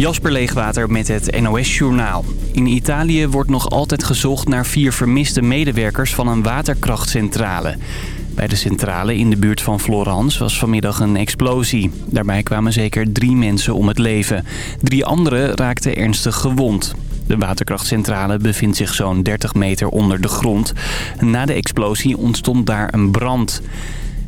Jasper Leegwater met het NOS Journaal. In Italië wordt nog altijd gezocht naar vier vermiste medewerkers van een waterkrachtcentrale. Bij de centrale in de buurt van Florence was vanmiddag een explosie. Daarbij kwamen zeker drie mensen om het leven. Drie anderen raakten ernstig gewond. De waterkrachtcentrale bevindt zich zo'n 30 meter onder de grond. Na de explosie ontstond daar een brand.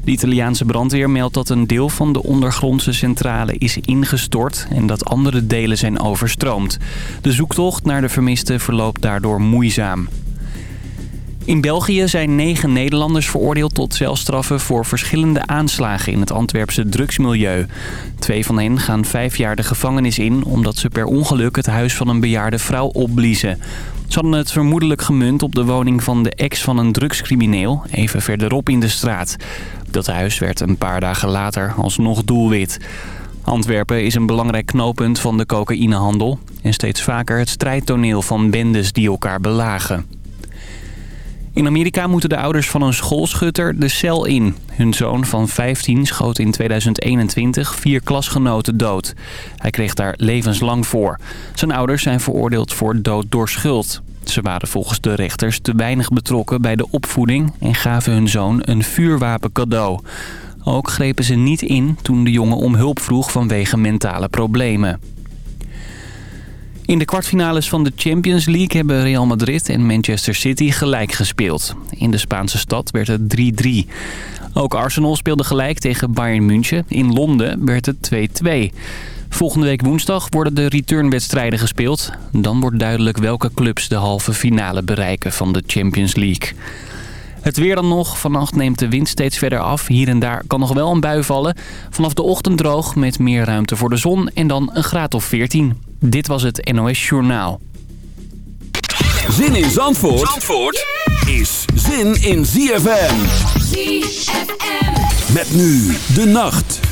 De Italiaanse brandweer meldt dat een deel van de ondergrondse centrale is ingestort en dat andere delen zijn overstroomd. De zoektocht naar de vermisten verloopt daardoor moeizaam. In België zijn negen Nederlanders veroordeeld tot celstraffen voor verschillende aanslagen in het Antwerpse drugsmilieu. Twee van hen gaan vijf jaar de gevangenis in omdat ze per ongeluk het huis van een bejaarde vrouw opbliezen. Ze hadden het vermoedelijk gemunt op de woning van de ex van een drugscrimineel, even verderop in de straat. Dat huis werd een paar dagen later alsnog doelwit. Antwerpen is een belangrijk knooppunt van de cocaïnehandel... en steeds vaker het strijdtoneel van bendes die elkaar belagen. In Amerika moeten de ouders van een schoolschutter de cel in. Hun zoon van 15 schoot in 2021 vier klasgenoten dood. Hij kreeg daar levenslang voor. Zijn ouders zijn veroordeeld voor dood door schuld. Ze waren volgens de rechters te weinig betrokken bij de opvoeding... en gaven hun zoon een vuurwapen cadeau. Ook grepen ze niet in toen de jongen om hulp vroeg vanwege mentale problemen. In de kwartfinales van de Champions League hebben Real Madrid en Manchester City gelijk gespeeld. In de Spaanse stad werd het 3-3. Ook Arsenal speelde gelijk tegen Bayern München. In Londen werd het 2-2. Volgende week woensdag worden de returnwedstrijden gespeeld. Dan wordt duidelijk welke clubs de halve finale bereiken van de Champions League. Het weer dan nog. Vannacht neemt de wind steeds verder af. Hier en daar kan nog wel een bui vallen. Vanaf de ochtend droog met meer ruimte voor de zon en dan een graad of 14. Dit was het NOS Journaal. Zin in Zandvoort, Zandvoort is zin in ZFM. ZFM. Met nu de nacht.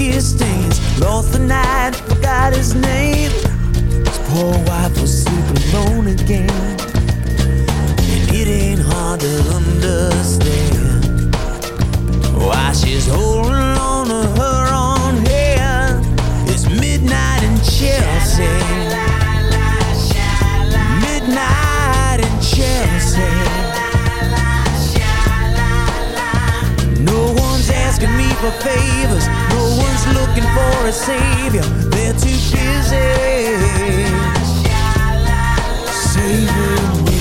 whiskey stains. Lost the night, forgot his name. His poor wife was sleeping alone again. And it ain't hard to understand why she's holding on to her. for favors. No one's looking for a savior. They're too busy. Saving me.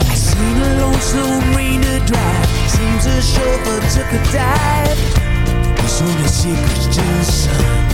I seen a lonesome slow drive. Seems a chauffeur took a dive. He's on a secret just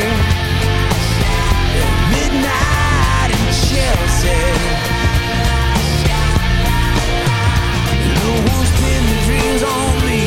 dreams on me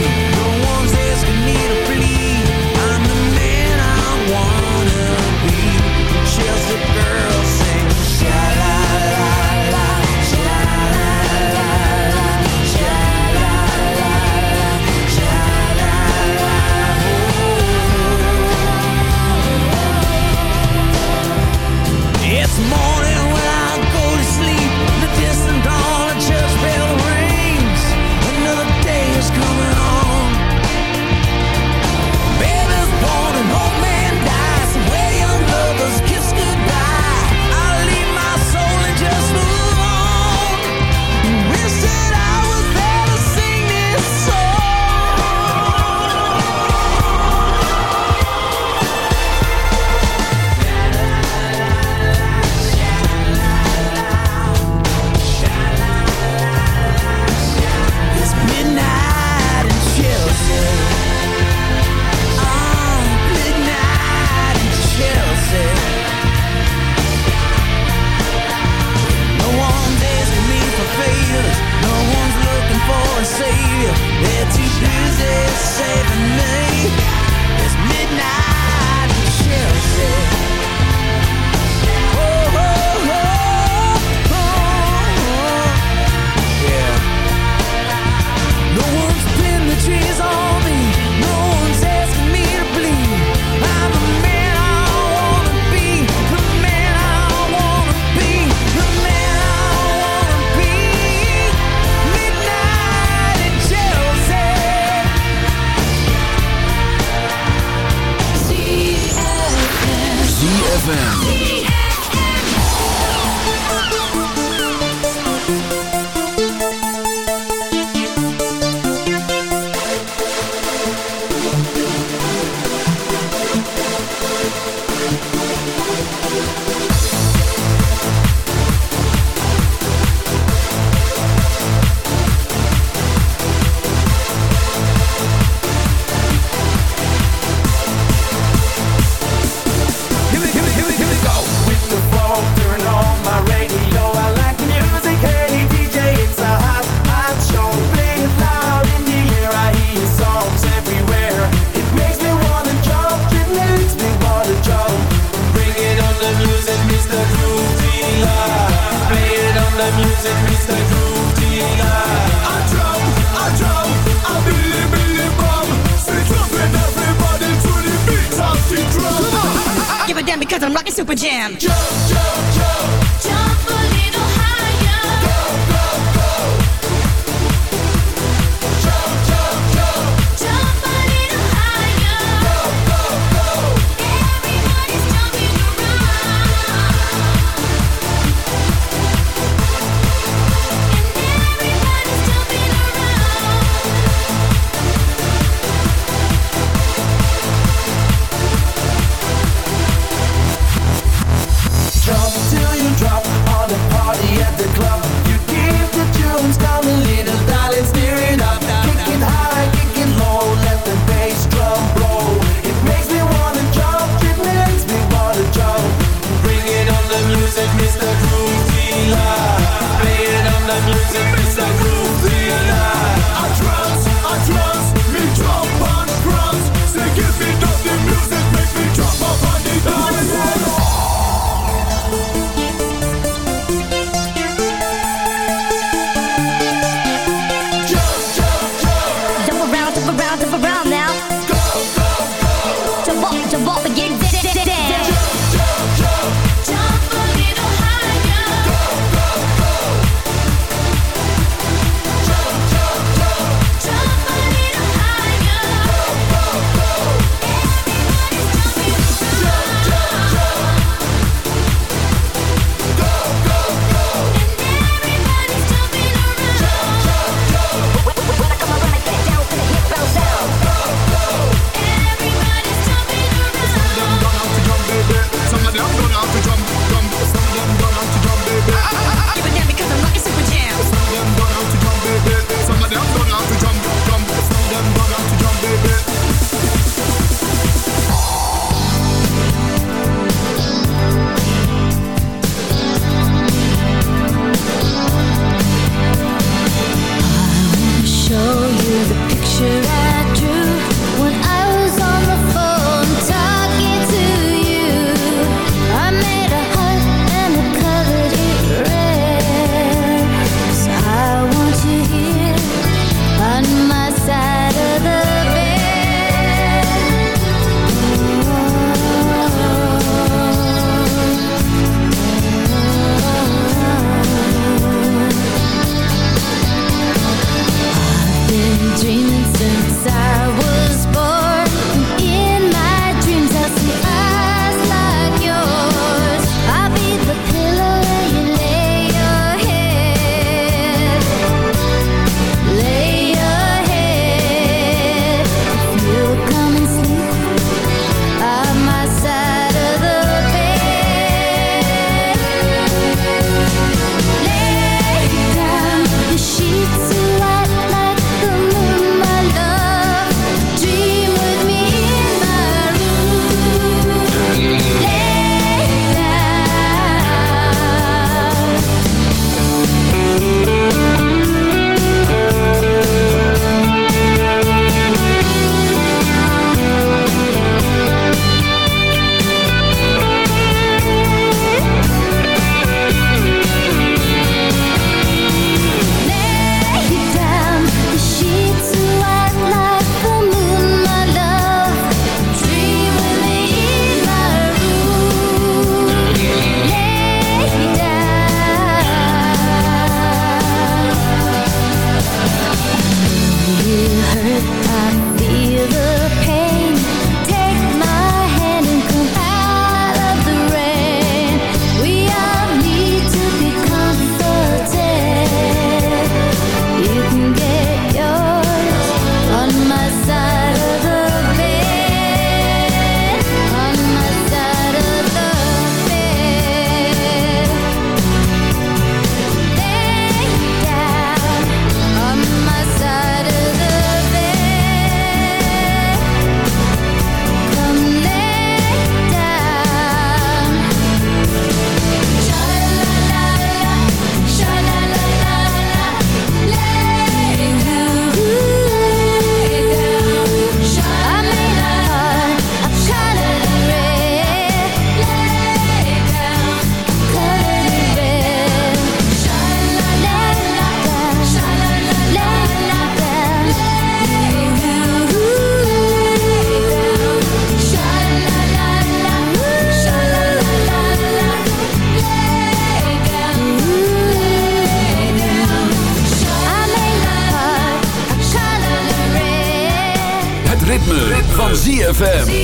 ZFM.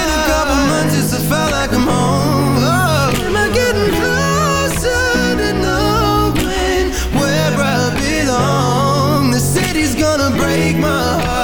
Break my heart.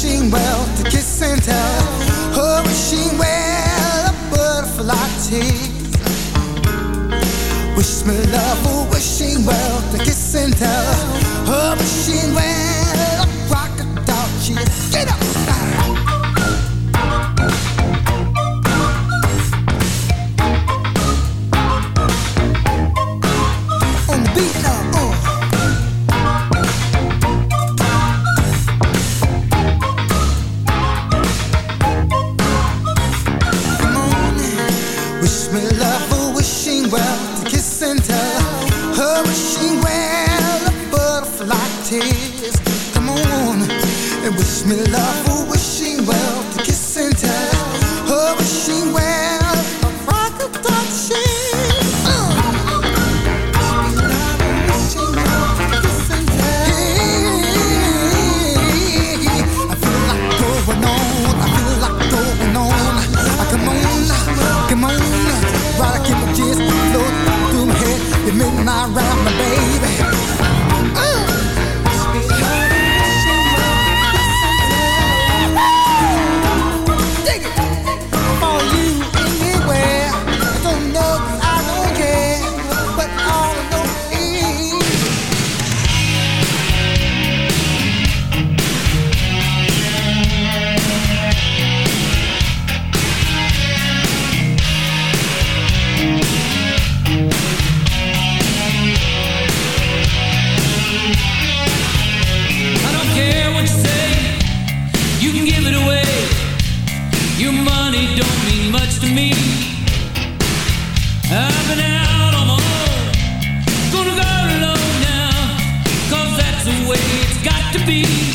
wishing well to kiss and tell. Oh, wishing well a butterfly tease. Wish me love, oh, wishing well to kiss and tell. Oh, wishing well a crocodile cheese. Get up! Your money don't mean much to me. I've been out on my own, gonna go alone now, cause that's the way it's got to be.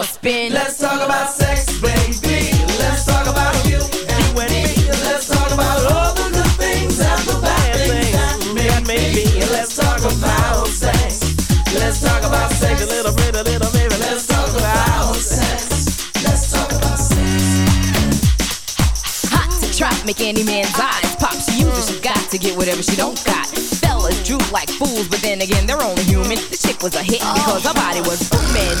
On, spin. Let's talk about sex, baby. Let's talk about you and me. Let's talk about all the good things and the bad things that may be. Let's talk about sex. Let's talk about sex. A little bit, a little baby. Let's talk about sex. Let's talk about sex. Hot to trap, make any man's eyes pop. She uses, she got to get whatever she don't got. Fellas droop like fools, but then again, they're only human. The chick was a hit because her body was booming.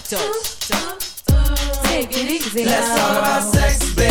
Take it easy. Let's talk about sex, baby.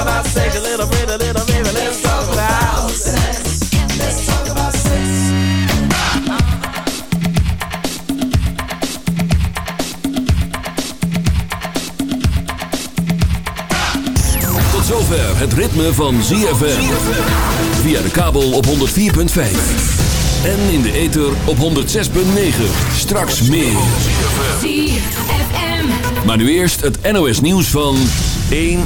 About sex a little bit, a little baby. Let's talk about sex. Let's talk about sex. Tot zover het ritme van ZFM. Via de kabel op 104.5. En in de ether op 106.9. Straks meer. ZFM. Maar nu eerst het NOS nieuws van 1